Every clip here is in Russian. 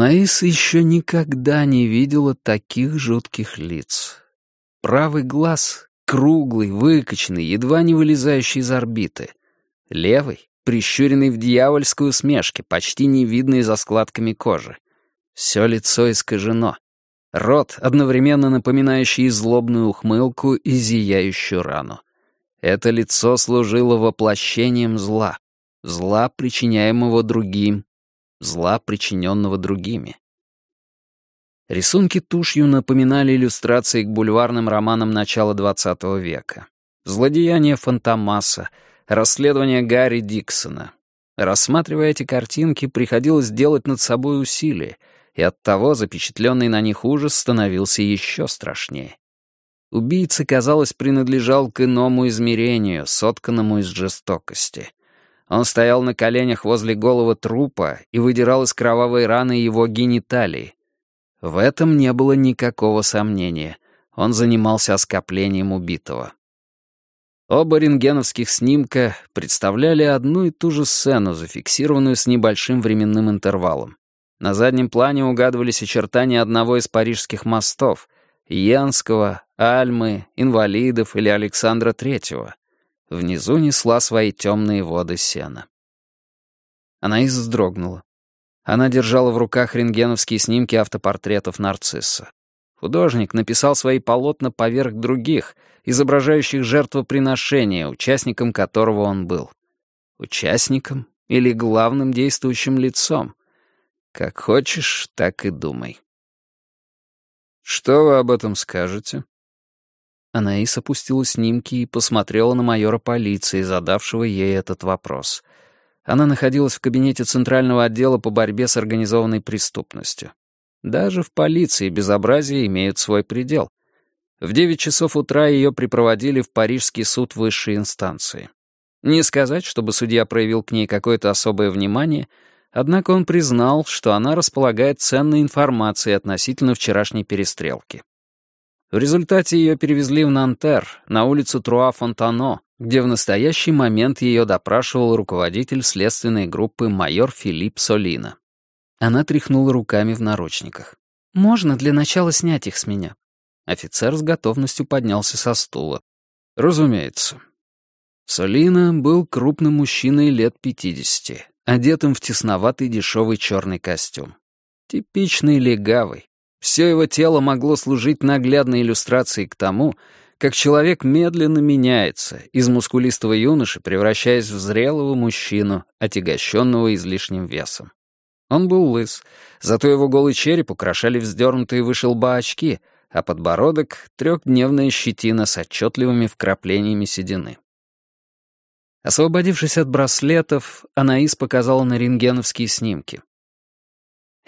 Анаис еще никогда не видела таких жутких лиц. Правый глаз — круглый, выкоченный, едва не вылезающий из орбиты. Левый — прищуренный в дьявольской усмешке, почти не видный за складками кожи. Все лицо искажено. Рот, одновременно напоминающий злобную ухмылку и зияющую рану. Это лицо служило воплощением зла. Зла, причиняемого другим, зла, причиненного другими. Рисунки тушью напоминали иллюстрации к бульварным романам начала XX века. Злодеяние Фантомаса, расследование Гарри Диксона. Рассматривая эти картинки, приходилось делать над собой усилия, и оттого запечатленный на них ужас становился еще страшнее. Убийца, казалось, принадлежал к иному измерению, сотканному из жестокости. Он стоял на коленях возле голого трупа и выдирал из кровавой раны его гениталии. В этом не было никакого сомнения. Он занимался оскоплением убитого. Оба рентгеновских снимка представляли одну и ту же сцену, зафиксированную с небольшим временным интервалом. На заднем плане угадывались очертания одного из парижских мостов — Янского, Альмы, Инвалидов или Александра Третьего. Внизу несла свои темные воды сена. Анаис вздрогнула. Она держала в руках рентгеновские снимки автопортретов нарцисса. Художник написал свои полотна поверх других, изображающих жертвоприношение, участником которого он был. Участником или главным действующим лицом? Как хочешь, так и думай. «Что вы об этом скажете?» Анаис опустила снимки и посмотрела на майора полиции, задавшего ей этот вопрос. Она находилась в кабинете Центрального отдела по борьбе с организованной преступностью. Даже в полиции безобразия имеют свой предел. В девять часов утра ее припроводили в Парижский суд высшей инстанции. Не сказать, чтобы судья проявил к ней какое-то особое внимание, однако он признал, что она располагает ценной информацией относительно вчерашней перестрелки. В результате ее перевезли в Нантер, на улицу Труа-Фонтано, где в настоящий момент ее допрашивал руководитель следственной группы майор Филипп Солина. Она тряхнула руками в наручниках. «Можно для начала снять их с меня?» Офицер с готовностью поднялся со стула. «Разумеется». Солина был крупным мужчиной лет пятидесяти, одетым в тесноватый дешевый черный костюм. Типичный легавый, все его тело могло служить наглядной иллюстрацией к тому, как человек медленно меняется, из мускулистого юноши превращаясь в зрелого мужчину, отягощенного излишним весом. Он был лыс, зато его голый череп украшали вздернутые выше лба очки, а подбородок — трехдневная щетина с отчетливыми вкраплениями седины. Освободившись от браслетов, Анаис показала на рентгеновские снимки.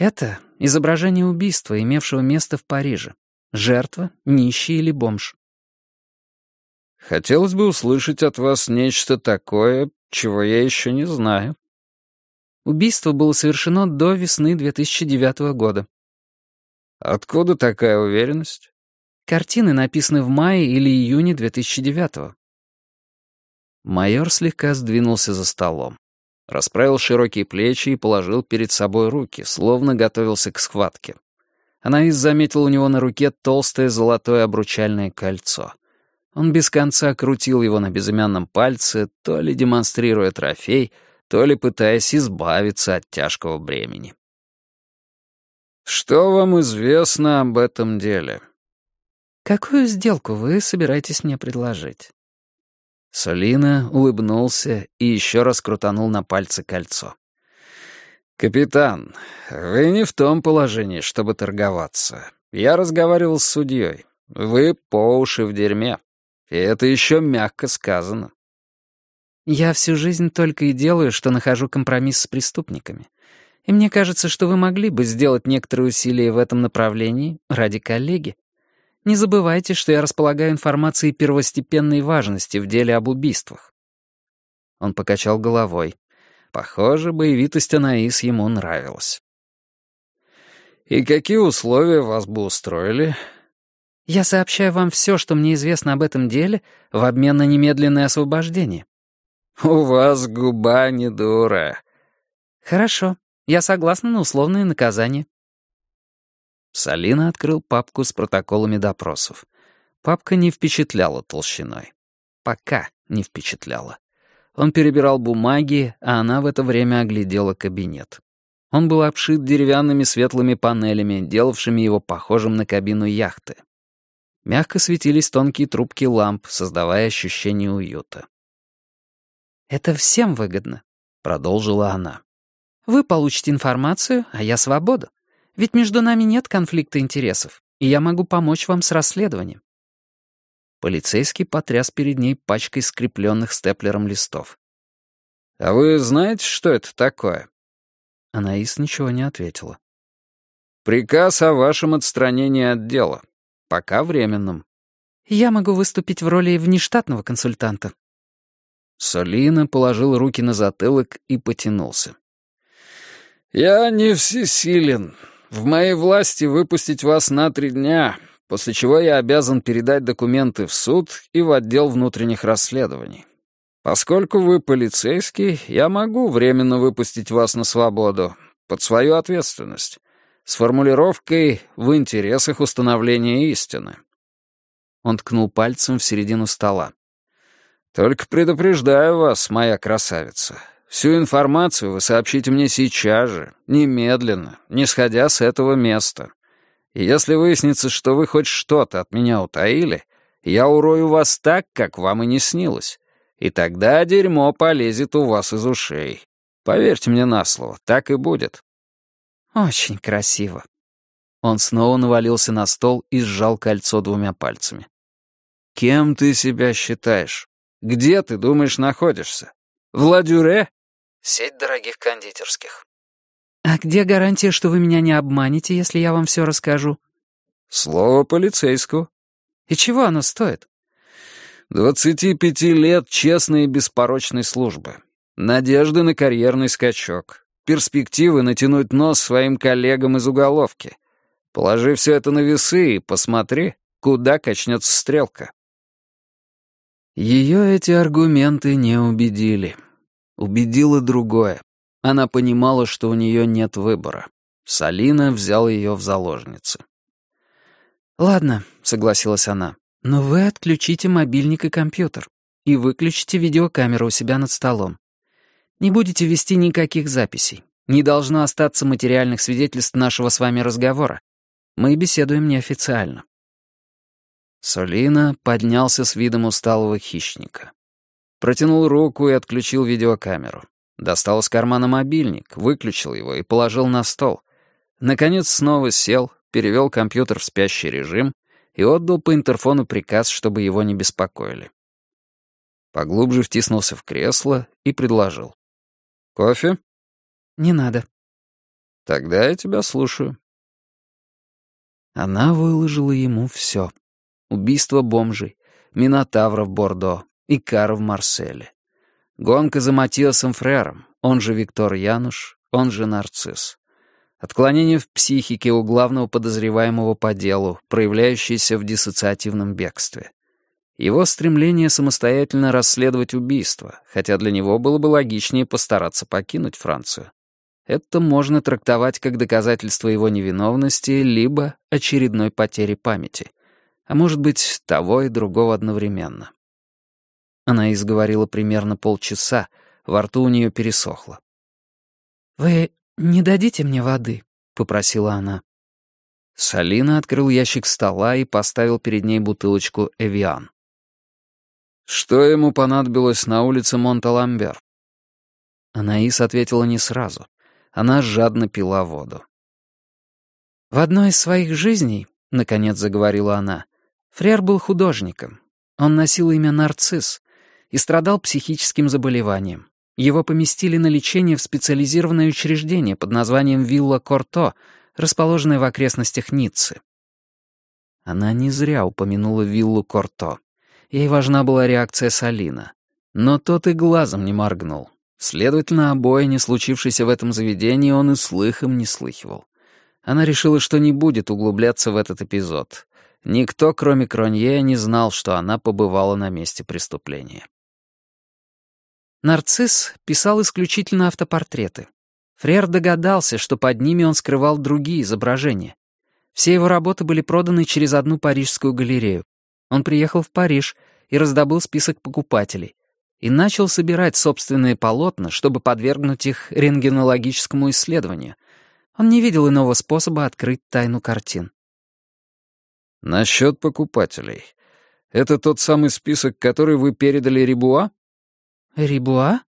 Это изображение убийства, имевшего место в Париже. Жертва, нищий или бомж. Хотелось бы услышать от вас нечто такое, чего я еще не знаю. Убийство было совершено до весны 2009 года. Откуда такая уверенность? Картины написаны в мае или июне 2009 Майор слегка сдвинулся за столом расправил широкие плечи и положил перед собой руки, словно готовился к схватке. Анаис заметил у него на руке толстое золотое обручальное кольцо. Он без конца крутил его на безымянном пальце, то ли демонстрируя трофей, то ли пытаясь избавиться от тяжкого бремени. «Что вам известно об этом деле?» «Какую сделку вы собираетесь мне предложить?» Солина улыбнулся и еще раз крутанул на пальце кольцо. «Капитан, вы не в том положении, чтобы торговаться. Я разговаривал с судьей. Вы по уши в дерьме. И это еще мягко сказано». «Я всю жизнь только и делаю, что нахожу компромисс с преступниками. И мне кажется, что вы могли бы сделать некоторые усилия в этом направлении ради коллеги. Не забывайте, что я располагаю информацией первостепенной важности в деле об убийствах». Он покачал головой. Похоже, боевитость Анаис ему нравилась. «И какие условия вас бы устроили?» «Я сообщаю вам все, что мне известно об этом деле, в обмен на немедленное освобождение». «У вас губа не дура». «Хорошо, я согласна на условное наказание. Салина открыл папку с протоколами допросов. Папка не впечатляла толщиной. Пока не впечатляла. Он перебирал бумаги, а она в это время оглядела кабинет. Он был обшит деревянными светлыми панелями, делавшими его похожим на кабину яхты. Мягко светились тонкие трубки ламп, создавая ощущение уюта. «Это всем выгодно», — продолжила она. «Вы получите информацию, а я свободу. Ведь между нами нет конфликта интересов, и я могу помочь вам с расследованием». Полицейский потряс перед ней пачкой скрепленных степлером листов. «А вы знаете, что это такое?» Анаис ничего не ответила. «Приказ о вашем отстранении от дела. Пока временном». «Я могу выступить в роли внештатного консультанта». Солина положил руки на затылок и потянулся. «Я не всесилен. В моей власти выпустить вас на три дня, после чего я обязан передать документы в суд и в отдел внутренних расследований. Поскольку вы полицейский, я могу временно выпустить вас на свободу, под свою ответственность, с формулировкой «в интересах установления истины». Он ткнул пальцем в середину стола. «Только предупреждаю вас, моя красавица, всю информацию вы сообщите мне сейчас же, немедленно, не сходя с этого места. И если выяснится, что вы хоть что-то от меня утаили, я урою вас так, как вам и не снилось. И тогда дерьмо полезет у вас из ушей. Поверьте мне на слово, так и будет». «Очень красиво». Он снова навалился на стол и сжал кольцо двумя пальцами. «Кем ты себя считаешь? Где ты, думаешь, находишься? В Ладюре?» «Сеть дорогих кондитерских». «А где гарантия, что вы меня не обманете, если я вам все расскажу?» «Слово полицейского». «И чего оно стоит?» «Двадцати пяти лет честной и беспорочной службы. Надежды на карьерный скачок. Перспективы натянуть нос своим коллегам из уголовки. Положи все это на весы и посмотри, куда качнется стрелка». Ее эти аргументы не убедили. Убедило другое. Она понимала, что у нее нет выбора. Салина взял ее в заложницы. «Ладно», — согласилась она, — «но вы отключите мобильник и компьютер и выключите видеокамеру у себя над столом. Не будете вести никаких записей. Не должно остаться материальных свидетельств нашего с вами разговора. Мы беседуем неофициально». Солина поднялся с видом усталого хищника. Протянул руку и отключил видеокамеру. Достал из кармана мобильник, выключил его и положил на стол. Наконец снова сел, перевел компьютер в спящий режим и отдал по интерфону приказ, чтобы его не беспокоили. Поглубже втиснулся в кресло и предложил. «Кофе?» «Не надо». «Тогда я тебя слушаю». Она выложила ему все. Убийство бомжей, Минотавра в Бордо, Икара в Марселе. Гонка за Матиасом Фрером, он же Виктор Януш, он же Нарцисс. Отклонение в психике у главного подозреваемого по делу, проявляющееся в диссоциативном бегстве. Его стремление самостоятельно расследовать убийство, хотя для него было бы логичнее постараться покинуть Францию. Это можно трактовать как доказательство его невиновности, либо очередной потери памяти. А может быть, того и другого одновременно. Она изговорила примерно полчаса, во рту у нее пересохло. «Вы не дадите мне воды?» — попросила она. Салина открыл ящик стола и поставил перед ней бутылочку «Эвиан». «Что ему понадобилось на улице Монталамбер?» Анаис ответила не сразу. Она жадно пила воду. «В одной из своих жизней, — наконец заговорила она, — Фрер был художником. Он носил имя Нарцисс, и страдал психическим заболеванием. Его поместили на лечение в специализированное учреждение под названием «Вилла Корто», расположенное в окрестностях Ниццы. Она не зря упомянула виллу Корто. Ей важна была реакция Салина. Но тот и глазом не моргнул. Следовательно, обои, не случившейся в этом заведении, он и слыхом не слыхивал. Она решила, что не будет углубляться в этот эпизод. Никто, кроме Кронье, не знал, что она побывала на месте преступления. Нарцисс писал исключительно автопортреты. Фрер догадался, что под ними он скрывал другие изображения. Все его работы были проданы через одну парижскую галерею. Он приехал в Париж и раздобыл список покупателей. И начал собирать собственные полотна, чтобы подвергнуть их рентгенологическому исследованию. Он не видел иного способа открыть тайну картин. «Насчет покупателей. Это тот самый список, который вы передали Рибуа?» «Рибуа?»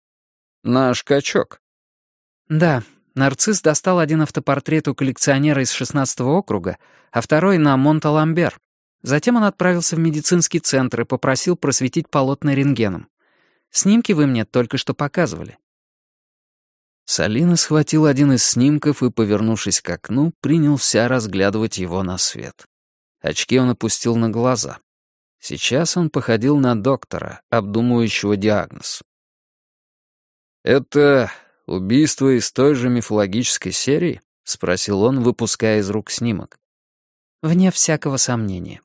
«Наш качок». «Да, Нарцисс достал один автопортрет у коллекционера из 16-го округа, а второй на Монталамбер. Затем он отправился в медицинский центр и попросил просветить полотна рентгеном. Снимки вы мне только что показывали. Салина схватил один из снимков и, повернувшись к окну, принялся разглядывать его на свет. Очки он опустил на глаза. Сейчас он походил на доктора, обдумывающего диагноз. «Это убийство из той же мифологической серии?» — спросил он, выпуская из рук снимок. «Вне всякого сомнения».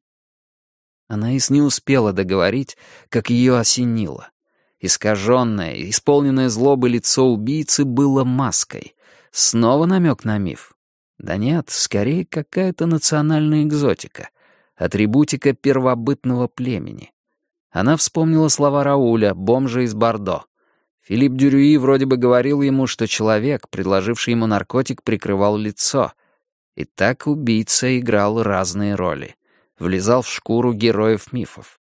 Анаис не успела договорить, как ее осенило. Искаженное, исполненное злобы лицо убийцы было маской. Снова намек на миф. Да нет, скорее какая-то национальная экзотика. Атрибутика первобытного племени. Она вспомнила слова Рауля, бомжа из Бордо. Филипп Дюрюи вроде бы говорил ему, что человек, предложивший ему наркотик, прикрывал лицо. И так убийца играл разные роли. Влезал в шкуру героев мифов.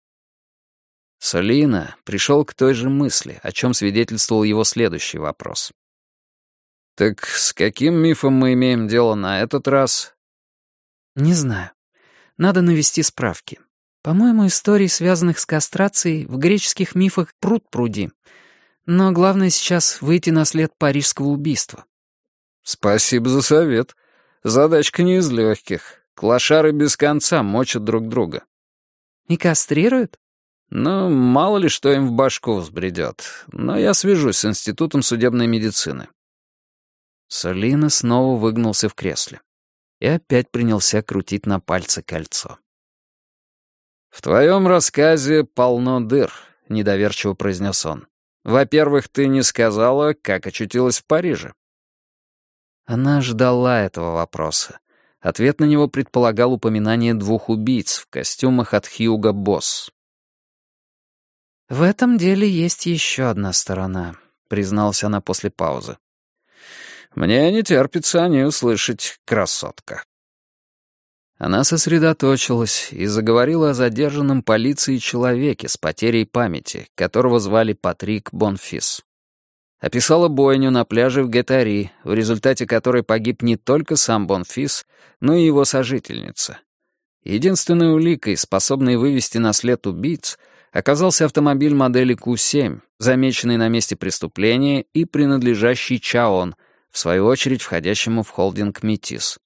Солина пришел к той же мысли, о чем свидетельствовал его следующий вопрос. «Так с каким мифом мы имеем дело на этот раз?» «Не знаю. Надо навести справки. По-моему, историй, связанных с кастрацией, в греческих мифах пруд пруди. Но главное сейчас выйти на след парижского убийства. Спасибо за совет. Задачка не из легких. Клошары без конца мочат друг друга. И кастрируют? Ну, мало ли что им в башку взбредет. Но я свяжусь с Институтом судебной медицины. Солина снова выгнулся в кресле и опять принялся крутить на пальце кольцо. «В твоем рассказе полно дыр», — недоверчиво произнес он. Во-первых, ты не сказала, как очутилась в Париже». Она ждала этого вопроса. Ответ на него предполагал упоминание двух убийц в костюмах от Хьюга Босс. «В этом деле есть еще одна сторона», — призналась она после паузы. «Мне не терпится о ней услышать, красотка». Она сосредоточилась и заговорила о задержанном полицией человеке с потерей памяти, которого звали Патрик Бонфис. Описала бойню на пляже в Гетари, в результате которой погиб не только сам Бонфис, но и его сожительница. Единственной уликой, способной вывести на след убийц, оказался автомобиль модели Q7, замеченный на месте преступления и принадлежащий Чаон, в свою очередь входящему в холдинг «Метис».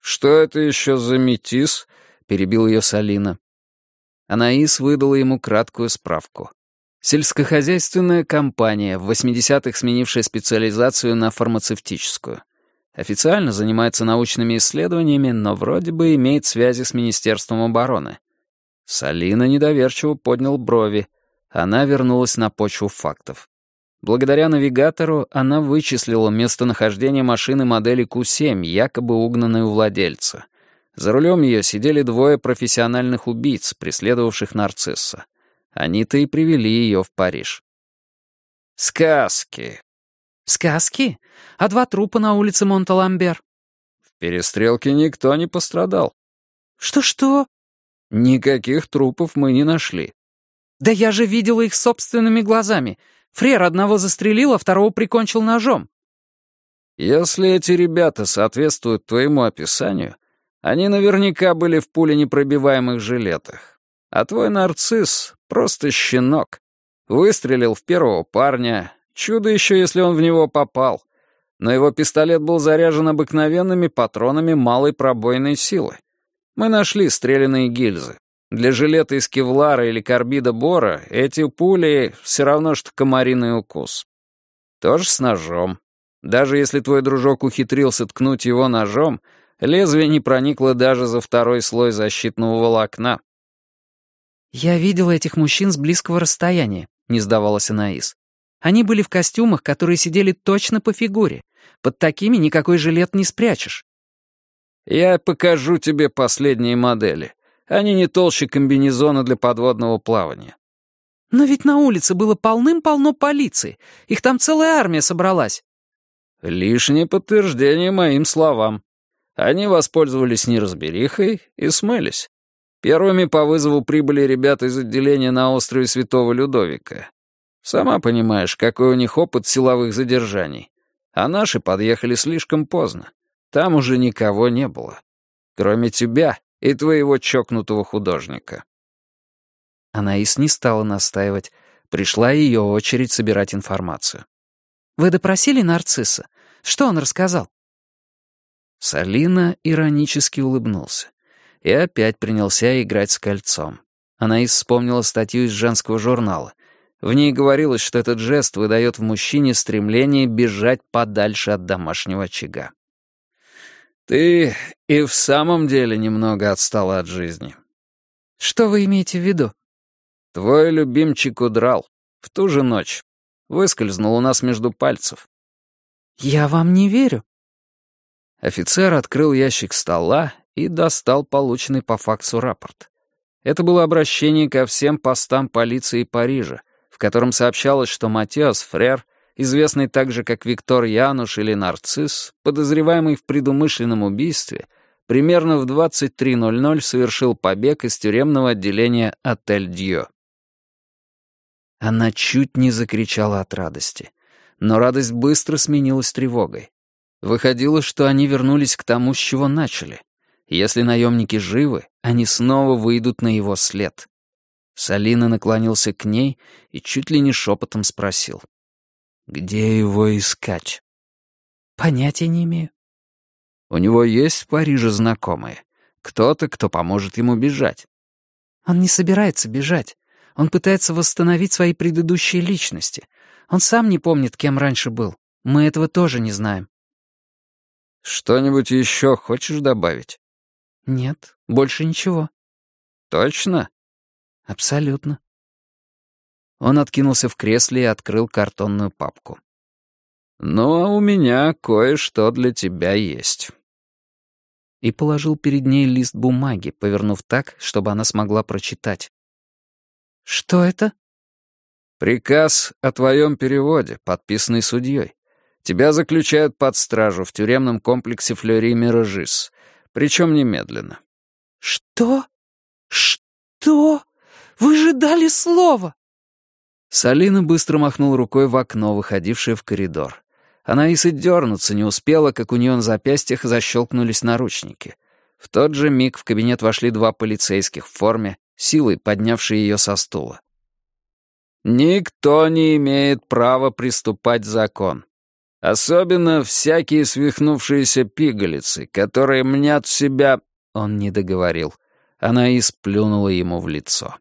«Что это еще за метис?» — перебил ее Салина. Анаис выдала ему краткую справку. Сельскохозяйственная компания, в 80-х сменившая специализацию на фармацевтическую. Официально занимается научными исследованиями, но вроде бы имеет связи с Министерством обороны. Салина недоверчиво поднял брови. Она вернулась на почву фактов. Благодаря навигатору она вычислила местонахождение машины модели Q7, якобы угнанной у владельца. За рулем ее сидели двое профессиональных убийц, преследовавших нарцисса. Они-то и привели ее в Париж. «Сказки!» «Сказки? А два трупа на улице Монталамбер?» «В перестрелке никто не пострадал». «Что-что?» «Никаких трупов мы не нашли». «Да я же видела их собственными глазами. Фрер одного застрелил, а второго прикончил ножом». «Если эти ребята соответствуют твоему описанию, они наверняка были в пуленепробиваемых жилетах. А твой нарцисс — просто щенок. Выстрелил в первого парня. Чудо еще, если он в него попал. Но его пистолет был заряжен обыкновенными патронами малой пробойной силы. Мы нашли стрелянные гильзы. Для жилета из кевлара или карбида бора эти пули все равно, что комариный укус. Тоже с ножом. Даже если твой дружок ухитрился ткнуть его ножом, лезвие не проникло даже за второй слой защитного волокна. «Я видела этих мужчин с близкого расстояния», — не сдавалась Анаис. «Они были в костюмах, которые сидели точно по фигуре. Под такими никакой жилет не спрячешь». Я покажу тебе последние модели. Они не толще комбинезона для подводного плавания. Но ведь на улице было полным-полно полиции. Их там целая армия собралась. Лишнее подтверждение моим словам. Они воспользовались неразберихой и смылись. Первыми по вызову прибыли ребята из отделения на острове Святого Людовика. Сама понимаешь, какой у них опыт силовых задержаний. А наши подъехали слишком поздно. Там уже никого не было. Кроме тебя и твоего чокнутого художника. Анаис не стала настаивать. Пришла ее очередь собирать информацию. «Вы допросили нарцисса? Что он рассказал?» Салина иронически улыбнулся. И опять принялся играть с кольцом. Анаис вспомнила статью из женского журнала. В ней говорилось, что этот жест выдает в мужчине стремление бежать подальше от домашнего очага. «Ты и в самом деле немного отстала от жизни». «Что вы имеете в виду?» Твой любимчик удрал. В ту же ночь. Выскользнул у нас между пальцев. Я вам не верю. Офицер открыл ящик стола и достал полученный по факсу рапорт. Это было обращение ко всем постам полиции Парижа, в котором сообщалось, что Матиас Фрер, известный также как Виктор Януш или Нарцисс, подозреваемый в предумышленном убийстве, примерно в 23.00 совершил побег из тюремного отделения «Отель Дьё». Она чуть не закричала от радости. Но радость быстро сменилась тревогой. Выходило, что они вернулись к тому, с чего начали. Если наемники живы, они снова выйдут на его след. Салина наклонился к ней и чуть ли не шепотом спросил. «Где его искать?» «Понятия не имею». «У него есть в Париже знакомые? Кто-то, кто поможет ему бежать?» «Он не собирается бежать. Он пытается восстановить свои предыдущие личности. Он сам не помнит, кем раньше был. Мы этого тоже не знаем. Что-нибудь еще хочешь добавить? Нет, больше ничего. Точно? Абсолютно. Он откинулся в кресле и открыл картонную папку. «Ну, а у меня кое-что для тебя есть». И положил перед ней лист бумаги, повернув так, чтобы она смогла прочитать. «Что это?» «Приказ о твоем переводе, подписанный судьей. Тебя заключают под стражу в тюремном комплексе Флюри Мирожис, причем немедленно». «Что? Что? Вы же дали слово!» Салина быстро махнул рукой в окно, выходившее в коридор. Она и дернуться не успела, как у нее на запястьях защелкнулись наручники. В тот же миг в кабинет вошли два полицейских в форме силой поднявший ее со стула. «Никто не имеет права приступать закон. Особенно всякие свихнувшиеся пигалицы, которые мнят себя...» Он не договорил. Она исплюнула ему в лицо.